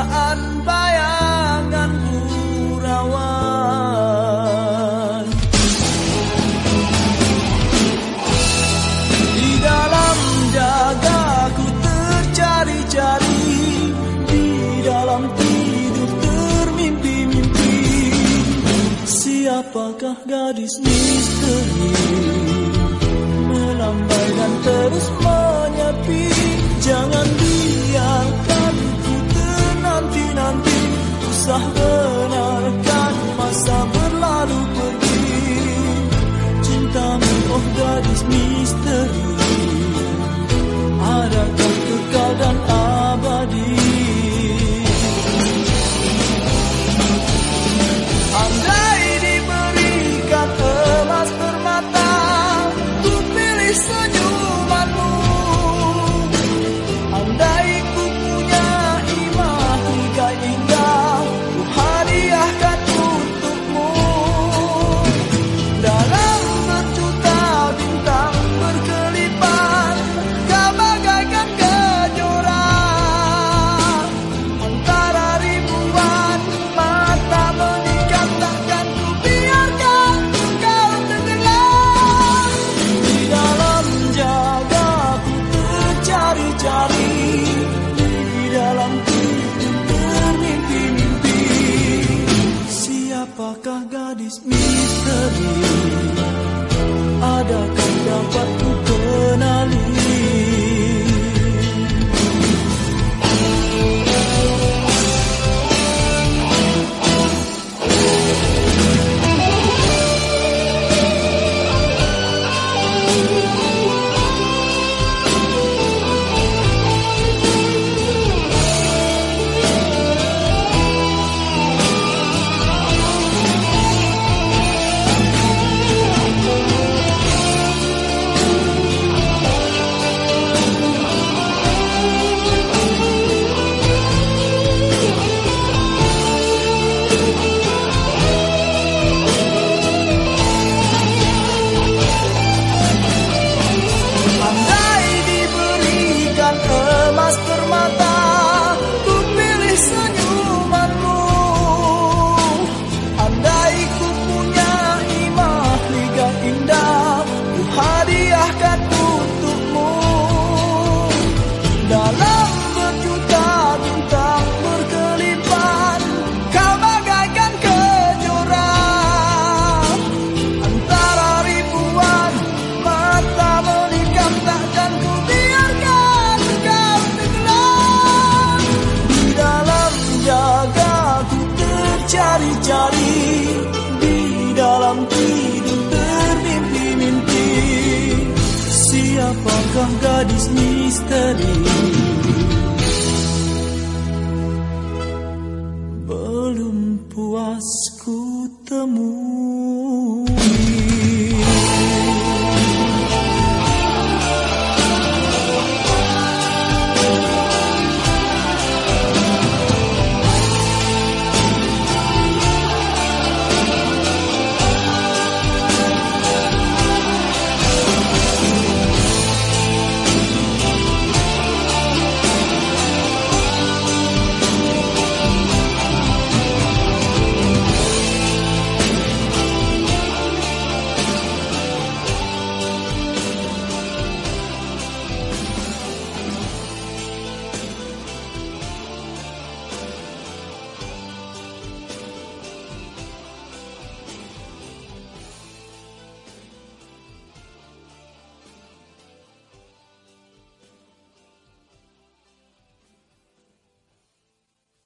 perasaan bayanganku rawan. Di dalam jagaku tercari-cari Di dalam tidur termimpi-mimpi. Siapakah gadis misteri? Melambaikan terus menyepi. Jangan gadis misteri Misteri. Adakah dapat ku kenali? Siapakah gadis misteri? Belum puas ku temui